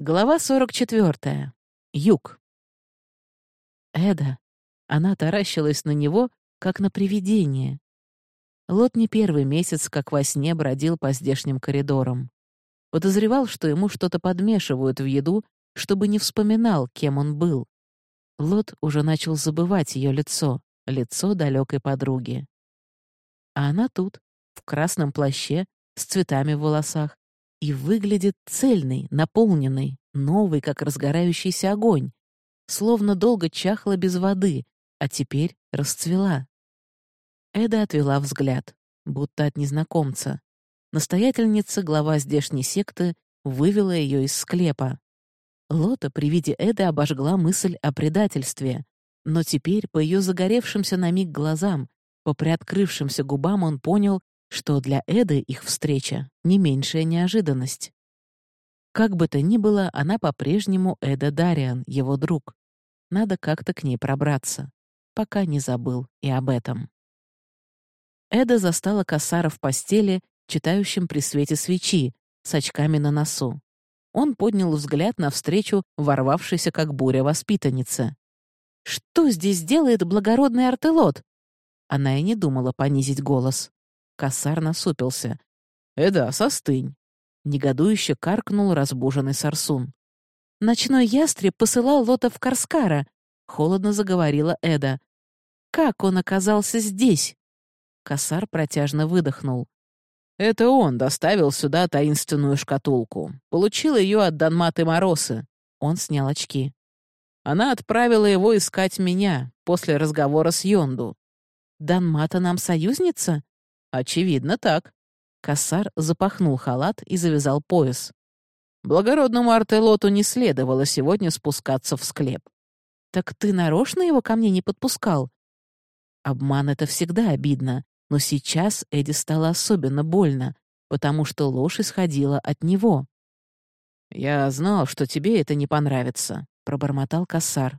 Глава 44. Юг. Эда. Она таращилась на него, как на привидение. Лот не первый месяц, как во сне, бродил по здешним коридорам. Подозревал, что ему что-то подмешивают в еду, чтобы не вспоминал, кем он был. Лот уже начал забывать ее лицо, лицо далекой подруги. А она тут, в красном плаще, с цветами в волосах, и выглядит цельный, наполненный, новый, как разгорающийся огонь, словно долго чахла без воды, а теперь расцвела. Эда отвела взгляд, будто от незнакомца. Настоятельница, глава здешней секты, вывела ее из склепа. Лота при виде Эды обожгла мысль о предательстве, но теперь по ее загоревшимся на миг глазам, по приоткрывшимся губам он понял, что для Эды их встреча — не меньшая неожиданность. Как бы то ни было, она по-прежнему Эда Дариан, его друг. Надо как-то к ней пробраться, пока не забыл и об этом. Эда застала Кассара в постели, читающим при свете свечи, с очками на носу. Он поднял взгляд навстречу ворвавшейся как буря воспитаннице. «Что здесь делает благородный артелот?» Она и не думала понизить голос. Косар насупился. «Эда, состынь!» Негодующе каркнул разбуженный Сарсун. «Ночной ястреб посылал Лота в Карскара», — холодно заговорила Эда. «Как он оказался здесь?» Косар протяжно выдохнул. «Это он доставил сюда таинственную шкатулку. Получил ее от Данматы Моросы». Он снял очки. Она отправила его искать меня после разговора с Йонду. «Данмата нам союзница?» «Очевидно, так». Кассар запахнул халат и завязал пояс. Благородному Артелоту не следовало сегодня спускаться в склеп. «Так ты нарочно его ко мне не подпускал?» Обман — это всегда обидно, но сейчас Эдди стало особенно больно, потому что ложь исходила от него. «Я знал, что тебе это не понравится», — пробормотал Кассар.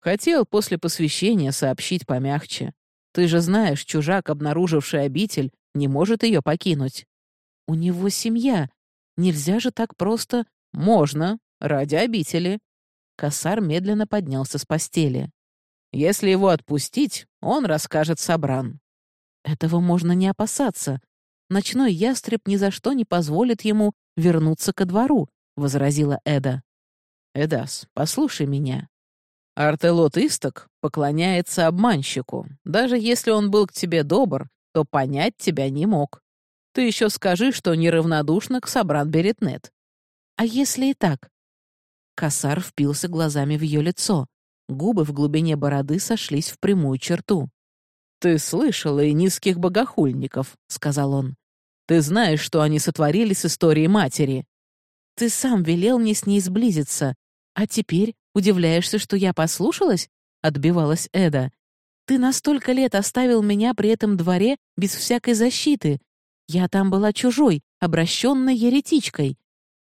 «Хотел после посвящения сообщить помягче. Ты же знаешь, чужак, обнаруживший обитель, не может ее покинуть. У него семья. Нельзя же так просто... Можно, ради обители. Косар медленно поднялся с постели. Если его отпустить, он расскажет Сабран. Этого можно не опасаться. Ночной ястреб ни за что не позволит ему вернуться ко двору, — возразила Эда. «Эдас, послушай меня. Артелот Исток поклоняется обманщику. Даже если он был к тебе добр, то понять тебя не мог. Ты еще скажи, что неравнодушна к Сабран Беретнет. А если и так? Косар впился глазами в ее лицо. Губы в глубине бороды сошлись в прямую черту. «Ты слышала и низких богохульников», — сказал он. «Ты знаешь, что они сотворили с историей матери. Ты сам велел мне с ней сблизиться, а теперь Удивляешься, что я послушалась?» — отбивалась Эда. «Ты на столько лет оставил меня при этом дворе без всякой защиты. Я там была чужой, обращенной еретичкой.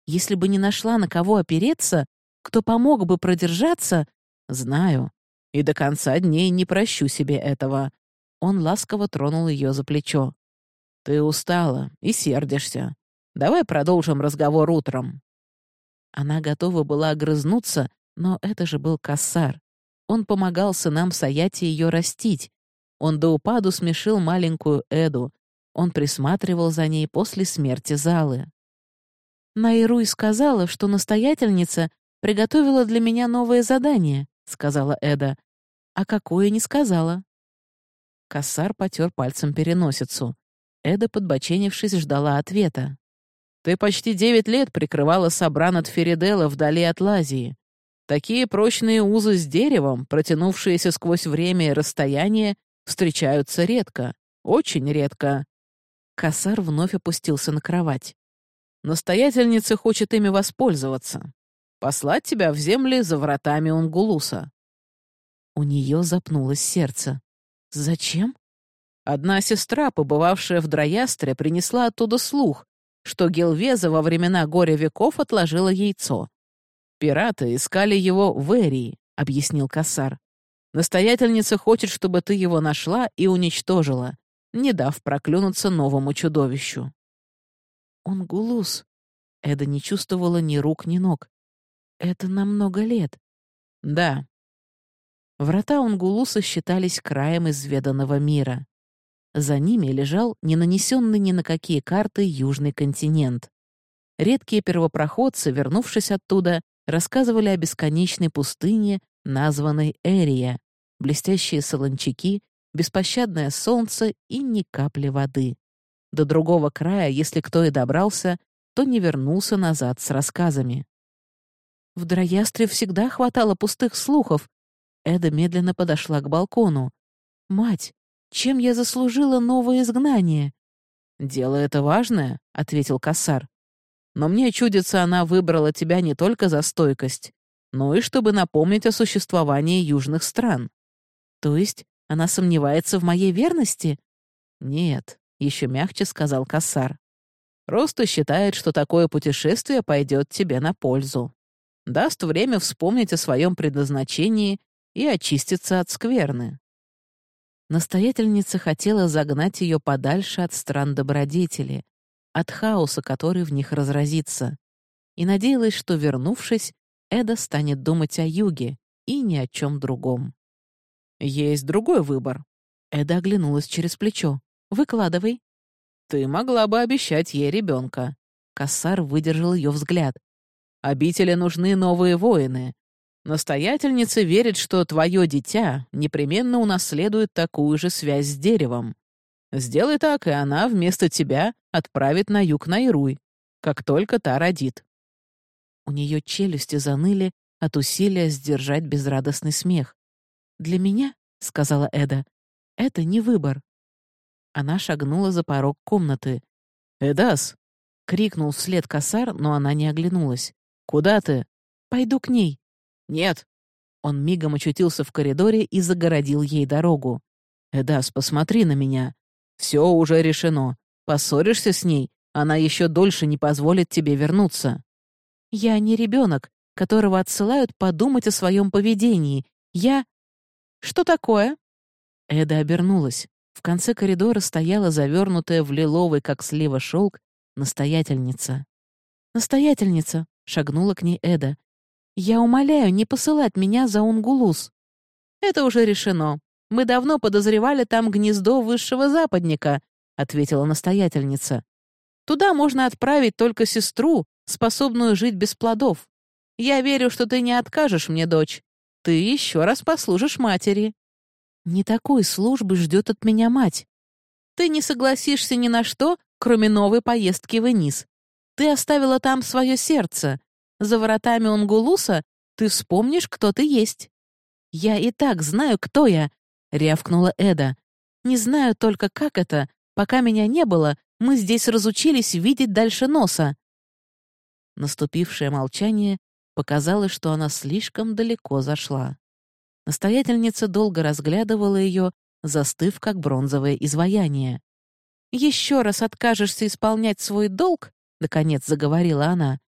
Если бы не нашла на кого опереться, кто помог бы продержаться, знаю. И до конца дней не прощу себе этого». Он ласково тронул ее за плечо. «Ты устала и сердишься. Давай продолжим разговор утром». Она готова была огрызнуться, но это же был Кассар. Он помогал сынам Саяти ее растить. Он до упаду смешил маленькую Эду. Он присматривал за ней после смерти Залы. «Найруй сказала, что настоятельница приготовила для меня новое задание», — сказала Эда. «А какое не сказала». Кассар потер пальцем переносицу. Эда, подбоченившись, ждала ответа. «Ты почти девять лет прикрывала Сабран от Феридела вдали от Лазии. Такие прочные узы с деревом, протянувшиеся сквозь время и расстояние, встречаются редко, очень редко. Косар вновь опустился на кровать. Настоятельница хочет ими воспользоваться. Послать тебя в земли за вратами Унгулуса. У нее запнулось сердце. Зачем? Одна сестра, побывавшая в Дроястре, принесла оттуда слух, что Гелвеза во времена горя веков отложила яйцо. «Пираты искали его в Эрии», — объяснил Кассар. «Настоятельница хочет, чтобы ты его нашла и уничтожила, не дав проклюнуться новому чудовищу». «Он гулус». Эда не чувствовала ни рук, ни ног. Это на много лет. Да. Врата Унгулуса считались краем изведанного мира. За ними лежал не нанесенный ни на какие карты южный континент. Редкие первопроходцы, вернувшись оттуда, рассказывали о бесконечной пустыне, названной Эрия, блестящие солончаки, беспощадное солнце и ни капли воды. До другого края, если кто и добрался, то не вернулся назад с рассказами. В Дроястре всегда хватало пустых слухов. Эда медленно подошла к балкону. «Мать, чем я заслужила новое изгнание?» «Дело это важное», — ответил Кассар. Но мне чудится, она выбрала тебя не только за стойкость, но и чтобы напомнить о существовании южных стран. То есть она сомневается в моей верности? Нет, еще мягче сказал Кассар. Просто считает, что такое путешествие пойдет тебе на пользу. Даст время вспомнить о своем предназначении и очиститься от скверны. Настоятельница хотела загнать ее подальше от стран добродетели, от хаоса, который в них разразится, и надеялась, что, вернувшись, Эда станет думать о юге и ни о чем другом. «Есть другой выбор». Эда оглянулась через плечо. «Выкладывай». «Ты могла бы обещать ей ребенка. Кассар выдержал ее взгляд. «Обители нужны новые воины. Настоятельница верит, что твое дитя непременно унаследует такую же связь с деревом. Сделай так, и она вместо тебя отправит на юг Найруй, как только та родит». У нее челюсти заныли от усилия сдержать безрадостный смех. «Для меня, — сказала Эда, — это не выбор». Она шагнула за порог комнаты. «Эдас!» — крикнул вслед косар, но она не оглянулась. «Куда ты?» «Пойду к ней». «Нет». Он мигом очутился в коридоре и загородил ей дорогу. «Эдас, посмотри на меня. Все уже решено. Поссоришься с ней, она еще дольше не позволит тебе вернуться. Я не ребенок, которого отсылают подумать о своем поведении. Я... Что такое? Эда обернулась. В конце коридора стояла завернутая в лиловый, как слива шелк, настоятельница. «Настоятельница», — шагнула к ней Эда. «Я умоляю не посылать меня за Унгулус». «Это уже решено. Мы давно подозревали там гнездо высшего западника», — ответила настоятельница. «Туда можно отправить только сестру, способную жить без плодов. Я верю, что ты не откажешь мне, дочь. Ты еще раз послужишь матери». «Не такой службы ждет от меня мать. Ты не согласишься ни на что, кроме новой поездки в Энис. Ты оставила там свое сердце. За воротами Унгулуса ты вспомнишь, кто ты есть. Я и так знаю, кто я, — рявкнула Эда. «Не знаю только, как это. Пока меня не было, мы здесь разучились видеть дальше носа». Наступившее молчание показало, что она слишком далеко зашла. Настоятельница долго разглядывала ее, застыв, как бронзовое изваяние. «Еще раз откажешься исполнять свой долг», — наконец заговорила она,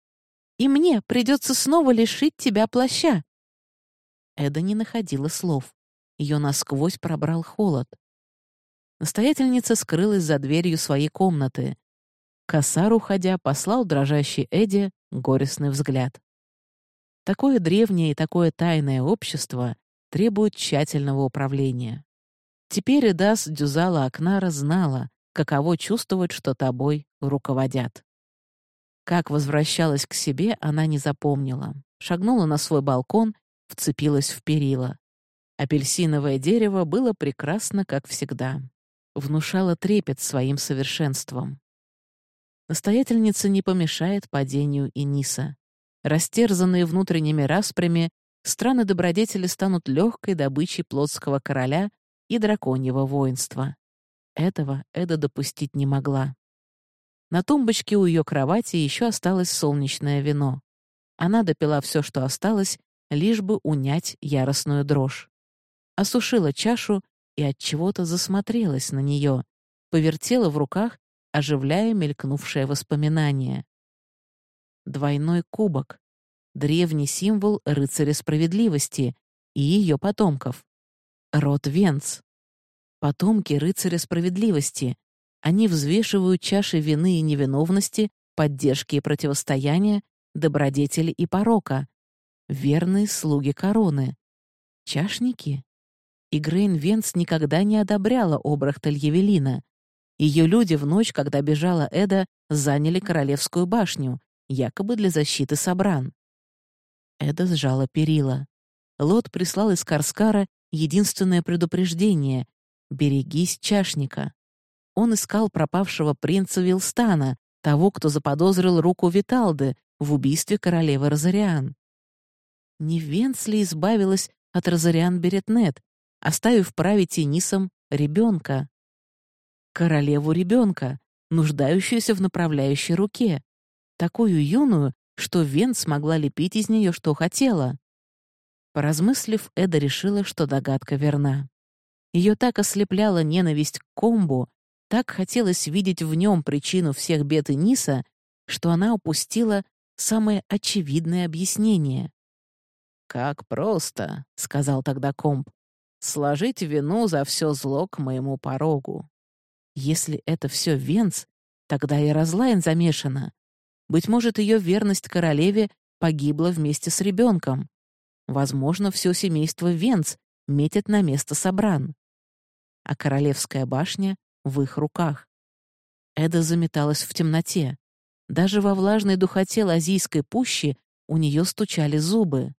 «и мне придется снова лишить тебя плаща». Эда не находила слов. Ее насквозь пробрал холод. Настоятельница скрылась за дверью своей комнаты. Косар, уходя, послал дрожащий Эдди горестный взгляд. Такое древнее и такое тайное общество требует тщательного управления. Теперь Эдас Дюзала Акнара знала, каково чувствовать, что тобой руководят. Как возвращалась к себе, она не запомнила. Шагнула на свой балкон, вцепилась в перила. Апельсиновое дерево было прекрасно, как всегда. Внушало трепет своим совершенством. Настоятельница не помешает падению Иниса. Растерзанные внутренними распрями, страны-добродетели станут легкой добычей плотского короля и драконьего воинства. Этого Эда допустить не могла. На тумбочке у ее кровати еще осталось солнечное вино. Она допила все, что осталось, лишь бы унять яростную дрожь осушила чашу и от чего-то засмотрелась на нее, повертела в руках, оживляя мелькнувшее воспоминание. Двойной кубок — древний символ рыцаря справедливости и ее потомков. Род Венц. Потомки рыцаря справедливости. Они взвешивают чаши вины и невиновности, поддержки и противостояния, добродетели и порока, верные слуги короны. Чашники? И Грейн Венс никогда не одобряла Обрахтель Евелина. Ее люди в ночь, когда бежала Эда, заняли Королевскую башню, якобы для защиты Собран. Эда сжала перила. Лот прислал из Карскара единственное предупреждение — «Берегись чашника». Он искал пропавшего принца Вилстана, того, кто заподозрил руку Виталды в убийстве королевы Розариан. Не Венсли избавилась от Розариан Беретнет, оставив править Энисом ребенка. Королеву ребенка, нуждающуюся в направляющей руке, такую юную, что Вен смогла лепить из нее, что хотела. Поразмыслив, Эда решила, что догадка верна. Ее так ослепляла ненависть к комбу, так хотелось видеть в нем причину всех бед и Ниса, что она упустила самое очевидное объяснение. «Как просто», — сказал тогда комб, — «сложить вину за все зло к моему порогу». Если это все Венц, тогда и Разлайн замешана. Быть может, ее верность королеве погибла вместе с ребенком. Возможно, все семейство Венц метит на место Собран. А королевская башня в их руках. Эда заметалась в темноте. Даже во влажной духоте Лазийской пущи у нее стучали зубы.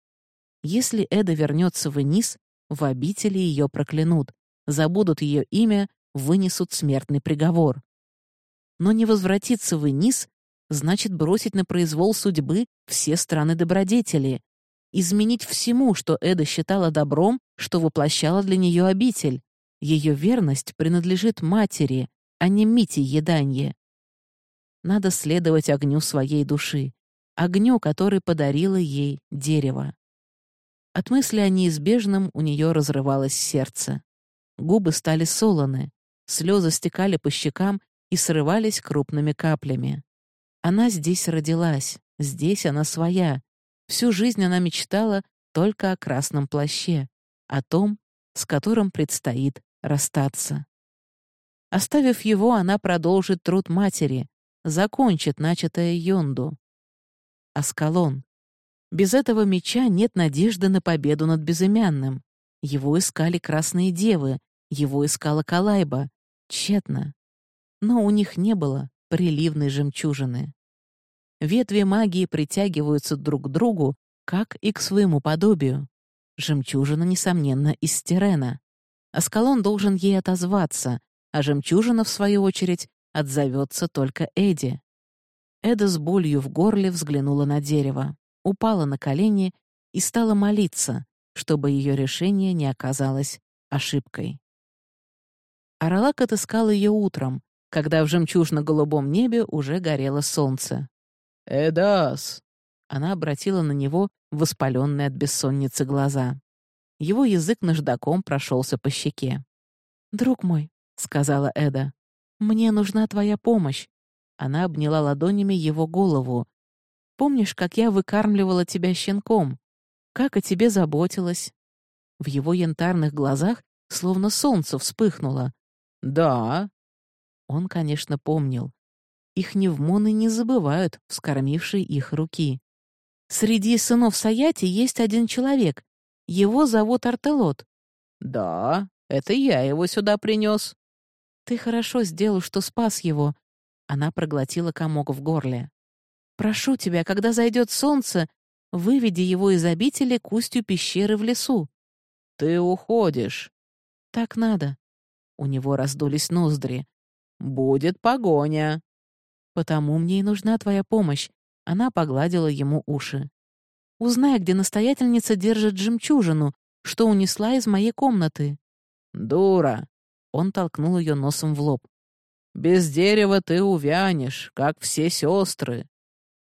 Если Эда вернется вниз, в обители ее проклянут, забудут ее имя, вынесут смертный приговор. Но не возвратиться вниз значит бросить на произвол судьбы все страны добродетели, изменить всему, что Эда считала добром, что воплощала для нее обитель. Ее верность принадлежит матери, а не Мите Еданье. Надо следовать огню своей души, огню, который подарило ей дерево. От мысли о неизбежном у нее разрывалось сердце. Губы стали солоны, слезы стекали по щекам и срывались крупными каплями. Она здесь родилась, здесь она своя, Всю жизнь она мечтала только о красном плаще, о том, с которым предстоит расстаться. Оставив его, она продолжит труд матери, закончит начатое Йонду. Аскалон. Без этого меча нет надежды на победу над безымянным. Его искали красные девы, его искала Калайба. Тщетно. Но у них не было приливной жемчужины. Ветви магии притягиваются друг к другу, как и к своему подобию. Жемчужина, несомненно, из стирена. Аскалон должен ей отозваться, а жемчужина, в свою очередь, отзовется только Эди. Эда с болью в горле взглянула на дерево, упала на колени и стала молиться, чтобы ее решение не оказалось ошибкой. Аралак отыскал ее утром, когда в жемчужно-голубом небе уже горело солнце. «Эдас!» Она обратила на него воспаленные от бессонницы глаза. Его язык наждаком прошелся по щеке. «Друг мой», — сказала Эда, — «мне нужна твоя помощь». Она обняла ладонями его голову. «Помнишь, как я выкармливала тебя щенком? Как о тебе заботилась?» В его янтарных глазах словно солнце вспыхнуло. «Да». Он, конечно, помнил. Их невмоны не забывают, вскормившие их руки. Среди сынов Саяти есть один человек. Его зовут Артелот. «Да, это я его сюда принес». «Ты хорошо сделал, что спас его». Она проглотила комок в горле. «Прошу тебя, когда зайдет солнце, выведи его из обители к устью пещеры в лесу». «Ты уходишь». «Так надо». У него раздулись ноздри. «Будет погоня». «Потому мне и нужна твоя помощь», — она погладила ему уши. «Узнай, где настоятельница держит жемчужину, что унесла из моей комнаты». «Дура!» — он толкнул ее носом в лоб. «Без дерева ты увянешь, как все сестры».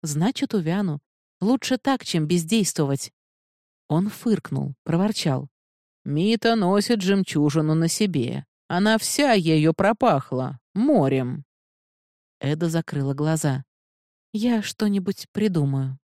«Значит, увяну. Лучше так, чем бездействовать». Он фыркнул, проворчал. «Мита носит жемчужину на себе. Она вся ею пропахла. Морем». Эда закрыла глаза. «Я что-нибудь придумаю».